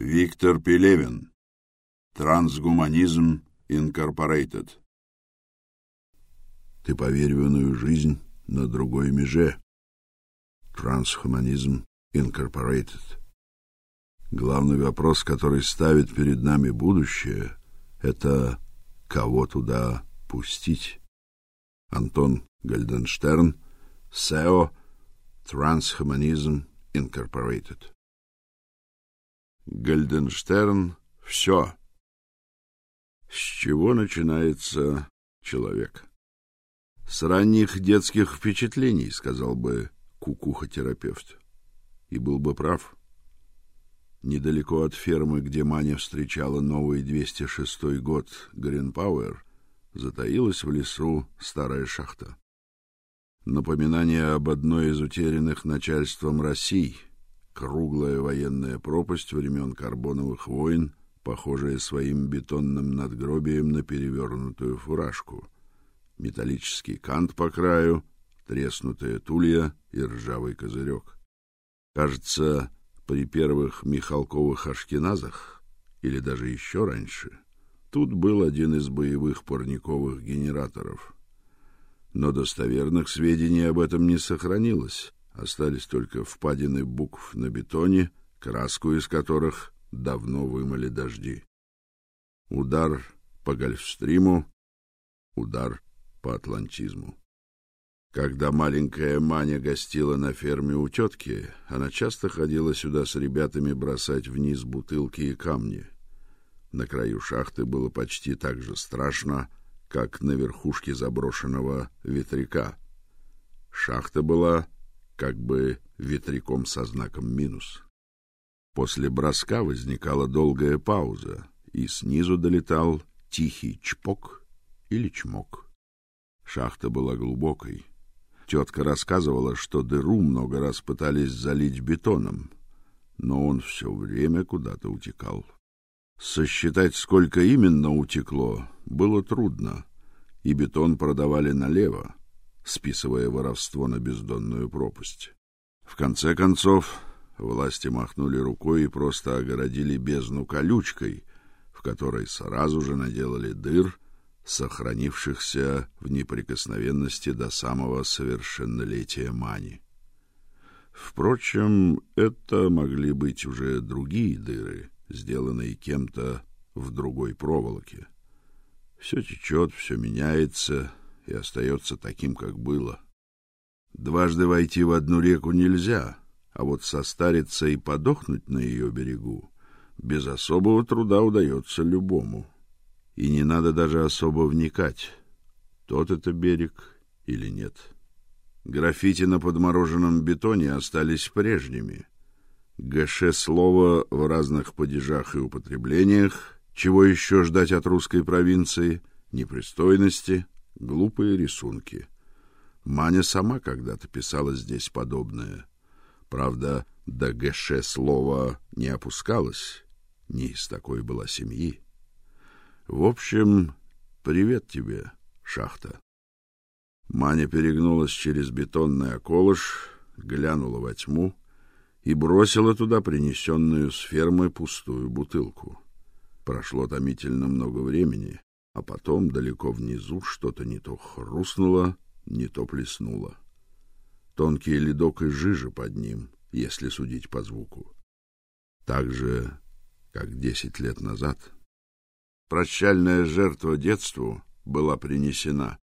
Виктор Пелевин. Трансгуманизм Инкорпорейтед. Ты поверь жизнь на другой меже. Трансгуманизм Инкорпорейтед. Главный вопрос, который ставит перед нами будущее, это кого туда пустить. Антон Гальденштерн, SEO, Transhumanism Incorporated. Гальденштерн все. С чего начинается человек? С ранних детских впечатлений, сказал бы кукуха-терапевт. И был бы прав. Недалеко от фермы, где Маня встречала новый 206 год Гринпауэр, затаилась в лесу старая шахта. Напоминание об одной из утерянных начальством России, круглая военная пропасть времен карбоновых войн, похожая своим бетонным надгробием на перевернутую фуражку, металлический кант по краю, треснутая тулья и ржавый козырек. Кажется, при первых Михалковых ашкеназах, или даже еще раньше, тут был один из боевых парниковых генераторов. Но достоверных сведений об этом не сохранилось. Остались только впадины букв на бетоне, краску из которых давно вымыли дожди. Удар по Гольфстриму, удар по атлантизму. Когда маленькая Маня гостила на ферме у тетки, она часто ходила сюда с ребятами бросать вниз бутылки и камни. На краю шахты было почти так же страшно, как на верхушке заброшенного ветряка. Шахта была как бы ветряком со знаком минус. После броска возникала долгая пауза, и снизу долетал тихий чпок или чмок. Шахта была глубокой, Тетка рассказывала, что дыру много раз пытались залить бетоном, но он все время куда-то утекал. Сосчитать, сколько именно утекло, было трудно, и бетон продавали налево, списывая воровство на бездонную пропасть. В конце концов, власти махнули рукой и просто огородили бездну колючкой, в которой сразу же наделали дыр сохранившихся в неприкосновенности до самого совершеннолетия Мани. Впрочем, это могли быть уже другие дыры, сделанные кем-то в другой проволоке. Все течет, все меняется и остается таким, как было. Дважды войти в одну реку нельзя, а вот состариться и подохнуть на ее берегу без особого труда удается любому и не надо даже особо вникать, тот это берег или нет. Граффити на подмороженном бетоне остались прежними. ГШ слово в разных падежах и употреблениях, чего еще ждать от русской провинции, непристойности, глупые рисунки. Маня сама когда-то писала здесь подобное. Правда, до ГШ слова не опускалась, не из такой была семьи. В общем, привет тебе, шахта. Маня перегнулась через бетонный околыш, глянула во тьму и бросила туда принесенную с фермы пустую бутылку. Прошло томительно много времени, а потом далеко внизу что-то не то хрустнуло, не то плеснуло. Тонкий ледок и жижа под ним, если судить по звуку. Так же, как десять лет назад — Прощальная жертва детству была принесена.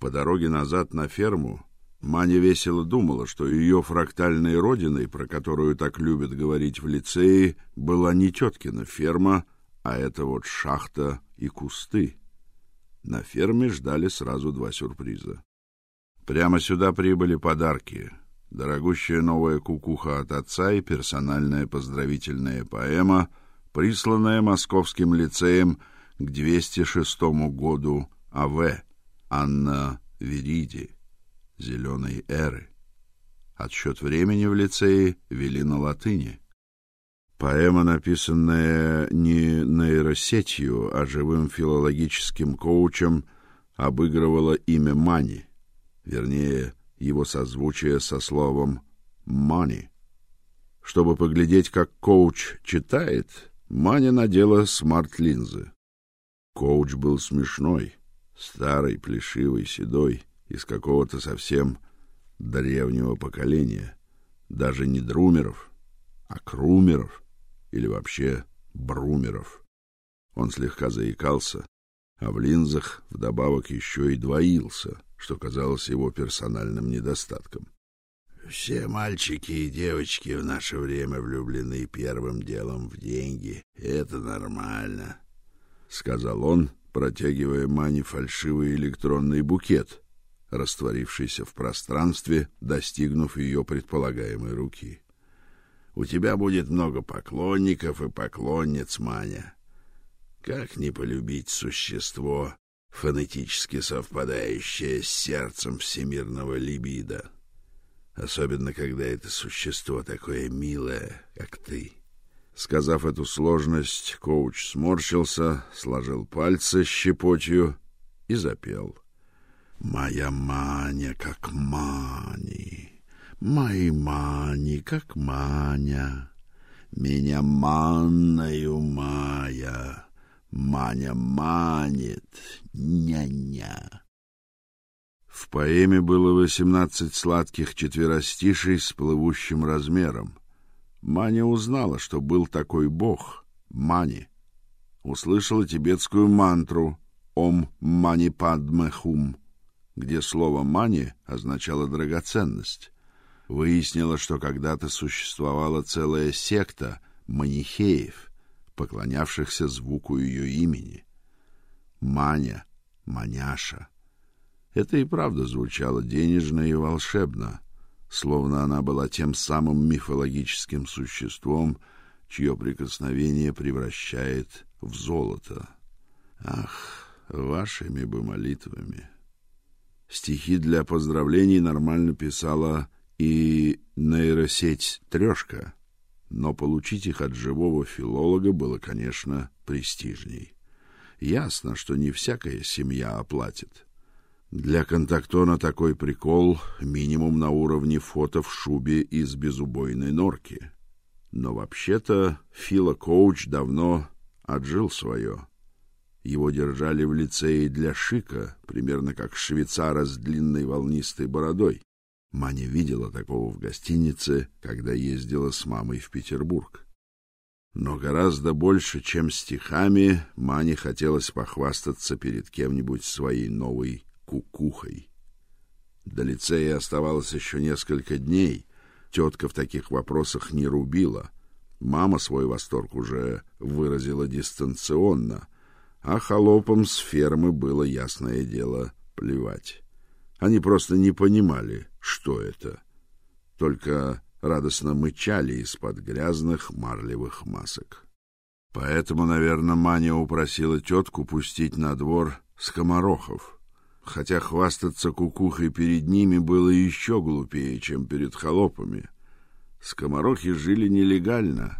По дороге назад на ферму Маня весело думала, что ее фрактальной родиной, про которую так любят говорить в лицее, была не теткина ферма, а это вот шахта и кусты. На ферме ждали сразу два сюрприза. Прямо сюда прибыли подарки: дорогущая новая кукуха от отца и персональная поздравительная поэма присланная Московским лицеем к 206 году АВ Анна Вериди, зеленой эры. Отсчет времени в лицее вели на латыни. Поэма, написанная не нейросетью, а живым филологическим коучем, обыгрывала имя Мани, вернее, его созвучие со словом money. Чтобы поглядеть, как коуч читает, Маня надела смарт-линзы. Коуч был смешной, старый, плешивый, седой, из какого-то совсем древнего поколения, даже не друмеров, а крумеров или вообще брумеров. Он слегка заикался, а в линзах вдобавок еще и двоился, что казалось его персональным недостатком. Все мальчики и девочки в наше время влюблены первым делом в деньги. Это нормально, сказал он, протягивая Мане фальшивый электронный букет, растворившийся в пространстве, достигнув ее предполагаемой руки. У тебя будет много поклонников и поклонниц, Маня. Как не полюбить существо, фонетически совпадающее с сердцем всемирного либидо? особенно когда это существо такое милое, как ты. Сказав эту сложность, коуч сморщился, сложил пальцы щепотью и запел. Моя маня, как мани, мои мани, как маня, меня манною мая, маня манит, ня-ня. В поэме было восемнадцать сладких четверостишей с плывущим размером. Маня узнала, что был такой бог Мани. Услышала тибетскую мантру Ом Мани Падме Хум, где слово Мани означало драгоценность. Выяснила, что когда-то существовала целая секта манихеев, поклонявшихся звуку ее имени. Маня, Маняша. Это и правда звучало денежно и волшебно, словно она была тем самым мифологическим существом, чье прикосновение превращает в золото. Ах, вашими бы молитвами. Стихи для поздравлений нормально писала и нейросеть Трёшка, но получить их от живого филолога было, конечно, престижней. Ясно, что не всякая семья оплатит. Для контактона такой прикол минимум на уровне фото в шубе из безубойной норки. Но вообще-то Фила Коуч давно отжил свое. Его держали в лицее для шика, примерно как швейцара с длинной волнистой бородой. Маня видела такого в гостинице, когда ездила с мамой в Петербург. Но гораздо больше, чем стихами, Мане хотелось похвастаться перед кем-нибудь своей новой кукухой. До лицея оставалось еще несколько дней. Тетка в таких вопросах не рубила. Мама свой восторг уже выразила дистанционно, а холопам с фермы было ясное дело плевать. Они просто не понимали, что это. Только радостно мычали из-под грязных марлевых масок. Поэтому, наверное, Маня упросила тетку пустить на двор скоморохов хотя хвастаться кукухой перед ними было еще глупее, чем перед холопами. Скоморохи жили нелегально,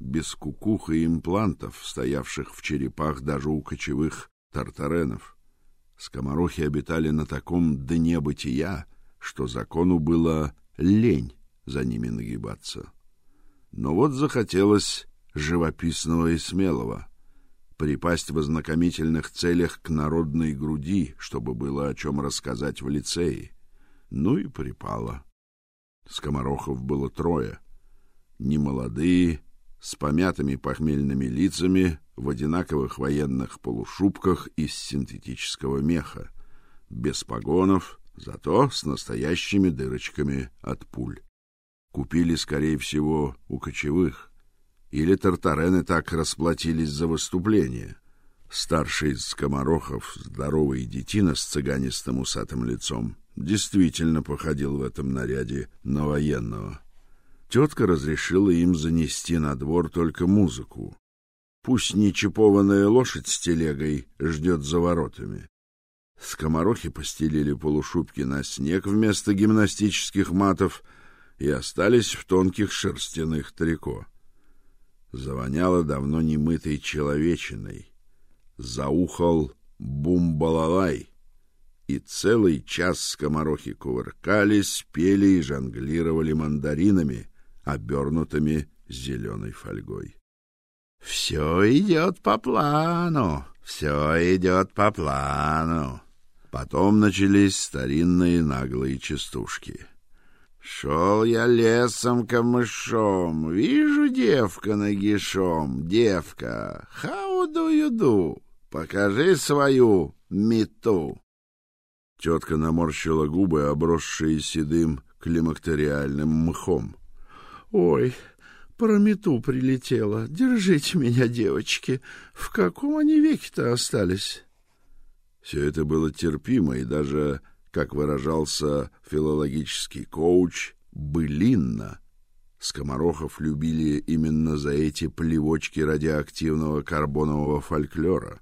без кукух и имплантов, стоявших в черепах даже у кочевых тартаренов. Скоморохи обитали на таком дне бытия, что закону было лень за ними нагибаться. Но вот захотелось живописного и смелого припасть в ознакомительных целях к народной груди, чтобы было о чем рассказать в лицее. Ну и припало. Скоморохов было трое. Немолодые, с помятыми похмельными лицами, в одинаковых военных полушубках из синтетического меха, без погонов, зато с настоящими дырочками от пуль. Купили, скорее всего, у кочевых или тартарены так расплатились за выступление. Старший из скоморохов, здоровый детина с цыганистым усатым лицом, действительно походил в этом наряде на военного. Тетка разрешила им занести на двор только музыку. Пусть не чипованная лошадь с телегой ждет за воротами. Скоморохи постелили полушубки на снег вместо гимнастических матов и остались в тонких шерстяных трико завоняло давно немытой человечиной. Заухал бум-балалай, и целый час скоморохи кувыркались, пели и жонглировали мандаринами, обернутыми зеленой фольгой. Все идет по плану, все идет по плану. Потом начались старинные наглые частушки. Шел я лесом камышом, вижу девка нагишом. Девка, how do you do? Покажи свою мету. Тетка наморщила губы, обросшие седым климактериальным мхом. Ой, про мету прилетела. Держите меня, девочки. В каком они веке-то остались? Все это было терпимо и даже как выражался филологический коуч, былинно. Скоморохов любили именно за эти плевочки радиоактивного карбонового фольклора.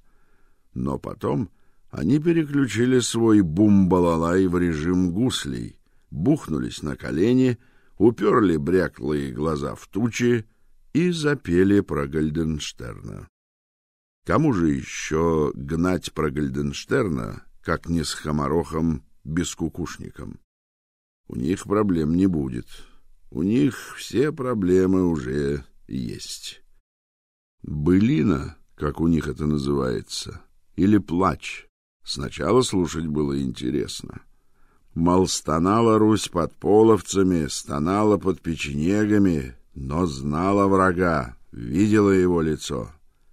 Но потом они переключили свой бум-балалай в режим гуслей, бухнулись на колени, уперли бряклые глаза в тучи и запели про Гальденштерна. Кому же еще гнать про Гальденштерна, как не с Хамарохом бескукушникам. У них проблем не будет. У них все проблемы уже есть. Былина, как у них это называется, или плач. Сначала слушать было интересно. Мол, стонала Русь под половцами, стонала под печенегами, но знала врага, видела его лицо.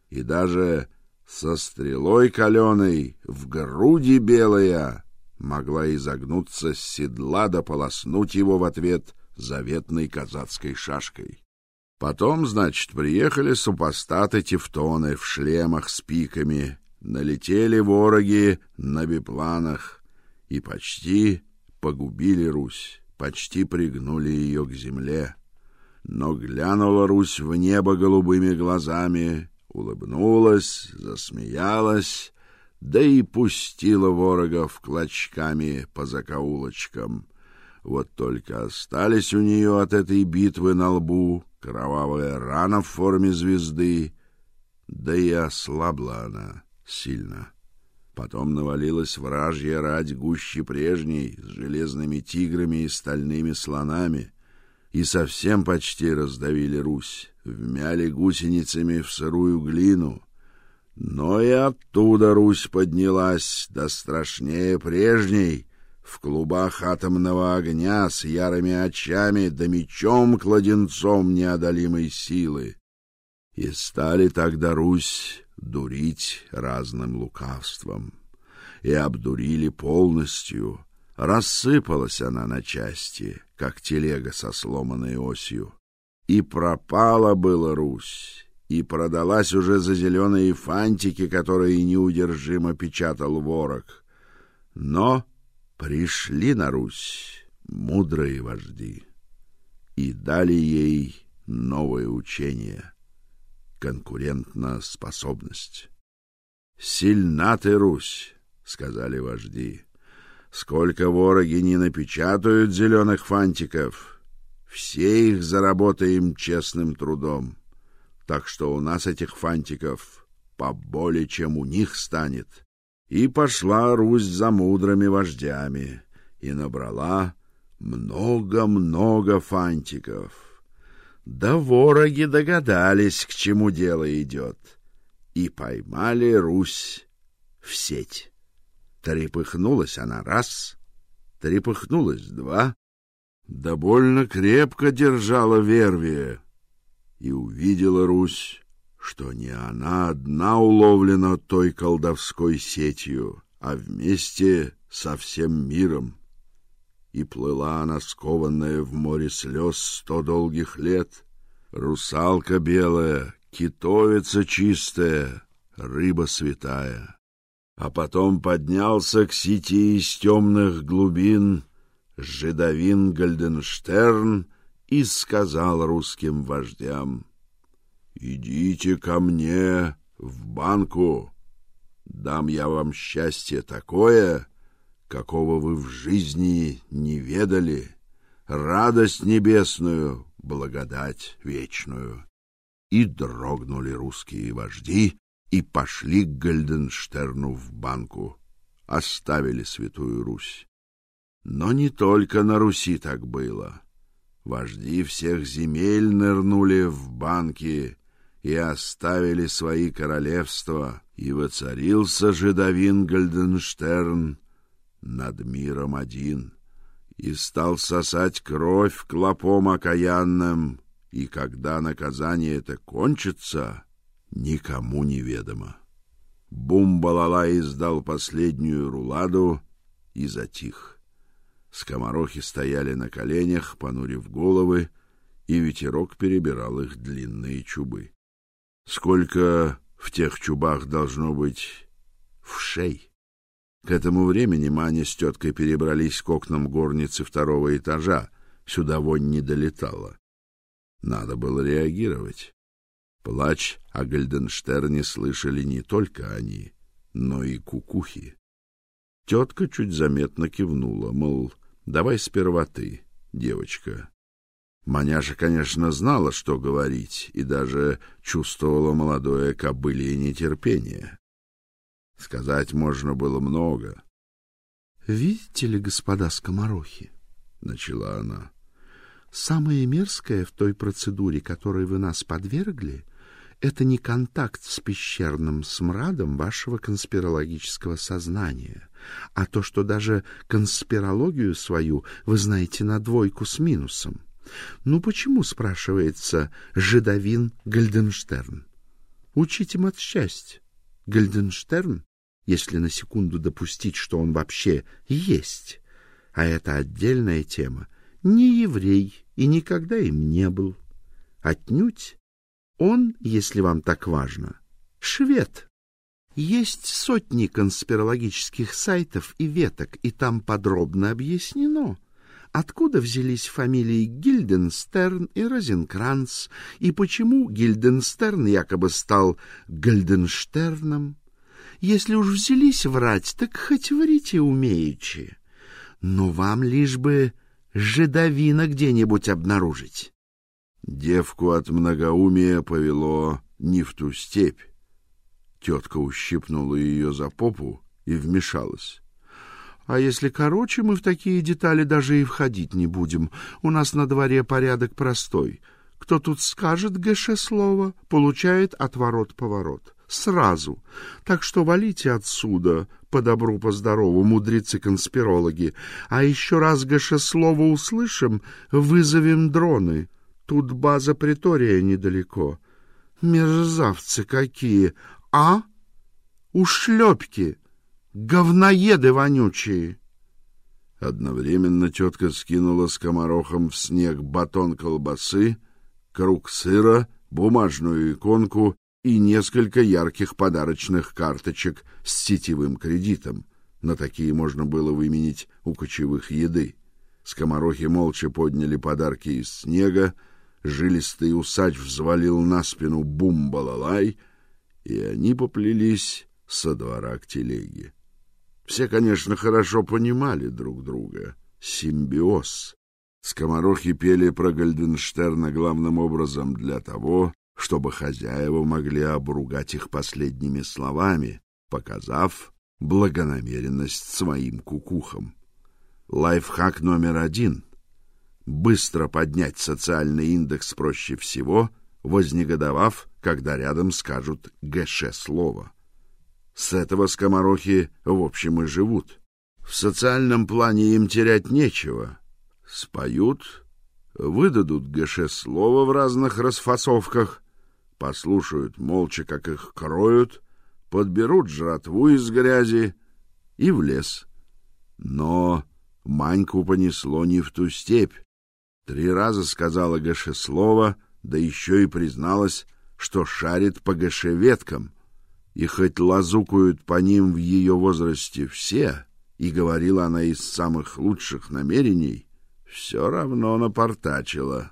И даже со стрелой каленой в груди белая могла изогнуться с седла да полоснуть его в ответ заветной казацкой шашкой. Потом, значит, приехали супостаты-тевтоны в шлемах с пиками, налетели вороги на бипланах и почти погубили Русь, почти пригнули ее к земле. Но глянула Русь в небо голубыми глазами, улыбнулась, засмеялась да и пустила ворогов клочками по закоулочкам. Вот только остались у нее от этой битвы на лбу кровавая рана в форме звезды, да и ослабла она сильно. Потом навалилась вражья рать гуще прежней, с железными тиграми и стальными слонами, и совсем почти раздавили Русь, вмяли гусеницами в сырую глину, но и оттуда Русь поднялась, да страшнее прежней, в клубах атомного огня с ярыми очами да мечом-кладенцом неодолимой силы. И стали тогда Русь дурить разным лукавством. И обдурили полностью. Рассыпалась она на части, как телега со сломанной осью. И пропала была Русь и продалась уже за зеленые фантики, которые неудержимо печатал ворог. Но пришли на Русь мудрые вожди и дали ей новое учение — конкурентоспособность. «Сильна ты, Русь!» — сказали вожди. «Сколько вороги не напечатают зеленых фантиков, все их заработаем честным трудом». Так что у нас этих фантиков поболее, чем у них станет. И пошла Русь за мудрыми вождями и набрала много-много фантиков. Да вороги догадались, к чему дело идет, и поймали Русь в сеть. Трепыхнулась она раз, трепыхнулась два, да больно крепко держала вервие и увидела Русь, что не она одна уловлена той колдовской сетью, а вместе со всем миром. И плыла она, скованная в море слез сто долгих лет, русалка белая, китовица чистая, рыба святая. А потом поднялся к сети из темных глубин жидовин Гальденштерн и сказал русским вождям, «Идите ко мне в банку, дам я вам счастье такое, какого вы в жизни не ведали, радость небесную, благодать вечную». И дрогнули русские вожди и пошли к Гальденштерну в банку, оставили Святую Русь. Но не только на Руси так было — Вожди всех земель нырнули в банки и оставили свои королевства, и воцарился жидовин Гальденштерн над миром один, и стал сосать кровь клопом окаянным, и когда наказание это кончится, никому не ведомо. Бумбалала издал последнюю руладу и затих. Скоморохи стояли на коленях, понурив головы, и ветерок перебирал их длинные чубы. Сколько в тех чубах должно быть вшей? К этому времени Маня с теткой перебрались к окнам горницы второго этажа. Сюда вонь не долетала. Надо было реагировать. Плач о Гальденштерне слышали не только они, но и кукухи. Тетка чуть заметно кивнула, мол, давай сперва ты, девочка. Маняша, конечно, знала, что говорить, и даже чувствовала молодое кобылье нетерпение. Сказать можно было много. Видите ли, господа скоморохи, начала она. Самое мерзкое в той процедуре, которой вы нас подвергли, это не контакт с пещерным смрадом вашего конспирологического сознания, а то, что даже конспирологию свою вы знаете на двойку с минусом. Ну почему, спрашивается, жидовин Гальденштерн? Учить им от счастья. Гальденштерн, если на секунду допустить, что он вообще есть, а это отдельная тема, не еврей и никогда им не был. Отнюдь он, если вам так важно, швед. Есть сотни конспирологических сайтов и веток, и там подробно объяснено, откуда взялись фамилии Гильденстерн и Розенкранц, и почему Гильденстерн якобы стал Гальденштерном. Если уж взялись врать, так хоть врите умеючи. Но вам лишь бы жидовина где-нибудь обнаружить. Девку от многоумия повело не в ту степь. Тетка ущипнула ее за попу и вмешалась. А если короче, мы в такие детали даже и входить не будем. У нас на дворе порядок простой. Кто тут скажет гэше слово, получает отворот-поворот. Сразу. Так что валите отсюда, по добру, по здорову, мудрецы-конспирологи. А еще раз гэше слово услышим, вызовем дроны. Тут база притория недалеко. Мерзавцы какие! А? Ушлепки! Говноеды вонючие!» Одновременно тетка скинула скоморохом в снег батон колбасы, круг сыра, бумажную иконку и несколько ярких подарочных карточек с сетевым кредитом. На такие можно было выменить у кочевых еды. Скоморохи молча подняли подарки из снега, жилистый усач взвалил на спину бум-балалай, и они поплелись со двора к телеге. Все, конечно, хорошо понимали друг друга. Симбиоз. Скоморохи пели про Гальденштерна главным образом для того, чтобы хозяева могли обругать их последними словами, показав благонамеренность своим кукухам. Лайфхак номер один — Быстро поднять социальный индекс проще всего, вознегодовав, когда рядом скажут ГШ слово. С этого скоморохи в общем и живут. В социальном плане им терять нечего. Споют, выдадут ГШ слово в разных расфасовках, послушают молча, как их кроют, подберут жратву из грязи и в лес. Но Маньку понесло не в ту степь. Три раза сказала Гэше слово, да еще и призналась, что шарит по Гэше веткам. И хоть лазукают по ним в ее возрасте все, и говорила она из самых лучших намерений, все равно напортачила.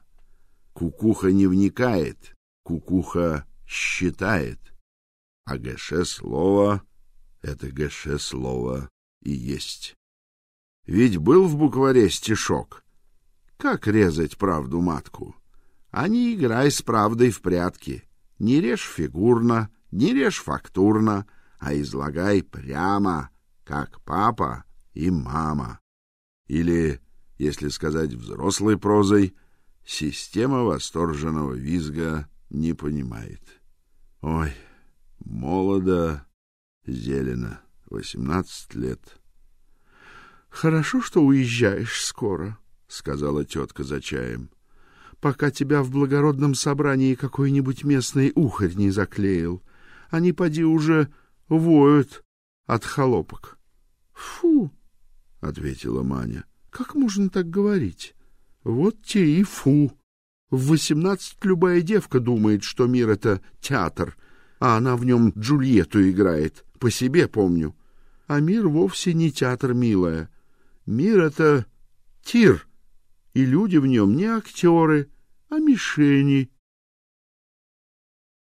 Кукуха не вникает, кукуха считает. А Гэше слово — это Гэше слово и есть. Ведь был в букваре стишок — как резать правду матку? А не играй с правдой в прятки. Не режь фигурно, не режь фактурно, а излагай прямо, как папа и мама. Или, если сказать взрослой прозой, система восторженного визга не понимает. Ой, молодо, зелено, восемнадцать лет. Хорошо, что уезжаешь скоро, сказала тетка за чаем. Пока тебя в благородном собрании какой-нибудь местный ухарь не заклеил. Они поди уже воют от холопок. Фу, ответила Маня. Как можно так говорить? Вот те и фу. В восемнадцать любая девка думает, что мир это театр, а она в нем Джульетту играет. По себе помню. А мир вовсе не театр, милая. Мир это тир, и люди в нем не актеры, а мишени.